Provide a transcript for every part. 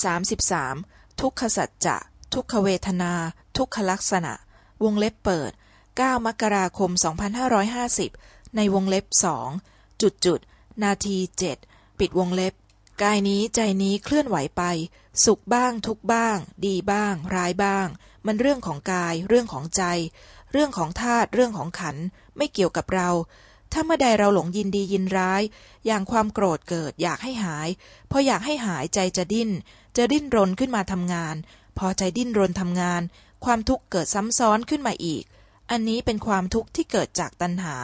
33. ทุกขสัจจะ ทุกขเวทนา ทุกขลักษณะ วงเล็บเปิด 9 มกราคม 2550 ในวงเล็บสองจุดจุดนาทีเจ็ดปิดวงเล็บ กายนี้ใจนี้เคลื่อนไหวไป สุขบ้างทุกบ้าง ดีบ้าง ร้ายบ้าง มันเรื่องของกาย เรื่องของใจ เรื่องของธาตุเรื่องของขันไม่เกี่ยวกับเรา ถ้าเมื่อใดเราหลงยินดียินร้าย อย่างความโกรธเกิดอยากให้หาย พออยากให้หายใจจะดิ้น จะดิ้นรนขึ้นมาทำงาน พอใจดิ้นรนทำงาน ความทุกข์เกิดซ้ำซ้อนขึ้นมาอีก อันนี้เป็นความทุกข์ที่เกิดจากตัณหา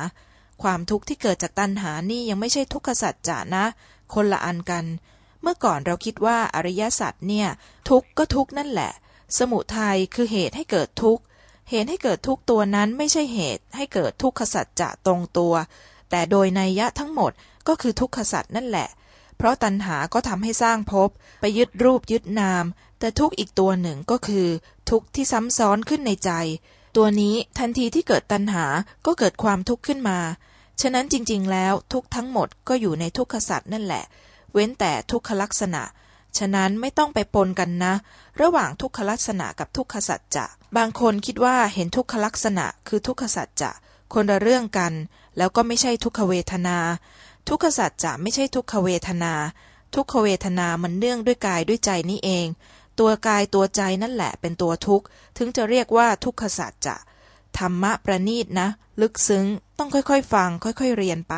ความทุกข์ที่เกิดจากตัณหานี่ยังไม่ใช่ทุกขสัจจะนะ คนละอันกัน เมื่อก่อนเราคิดว่าอริยสัจเนี่ย ทุกข์ก็ทุกข์นั่นแหละ สมุทัยคือเหตุให้เกิดทุกข์ เหตุให้เกิดทุกตัวนั้นไม่ใช่เหตุให้เกิดทุกขสัจจะตรงตัว แต่โดยนัยยะทั้งหมดก็คือทุกขสัจนั่นแหละ เพราะตัณหาก็ทำให้สร้างภพไปยึดรูปยึดนาม แต่ทุกอีกตัวหนึ่งก็คือ ทุกที่ซ้ำซ้อนขึ้นในใจ ตัวนี้ทันทีที่เกิดตัณหาก็เกิดความทุกข์ขึ้นมา ฉะนั้นจริง ๆ แล้วทุกทั้งหมดก็อยู่ในทุกขสัจนั่นแหละ เว้นแต่ทุกขลักษณะ ฉะนั้นไม่ต้องไปปนกันนะ ระหว่างทุกขลักษณะกับทุกขสัจจะ บางคนคิดว่าเห็นทุกขลักษณะคือทุกขสัจจะคนละเรื่องกัน แล้วก็ไม่ใช่ทุกขเวทนา ทุกขสัจจะไม่ใช่ทุกขเวทนา ทุกขเวทนามันเนื่องด้วยกายด้วยใจนี่เอง ตัวกายตัวใจนั่นแหละเป็นตัวทุกข์ ถึงจะเรียกว่าทุกขสัจจะธรรมะประณีตนะ ลึกซึ้งต้องค่อยๆ ฟังค่อยๆเรียนไป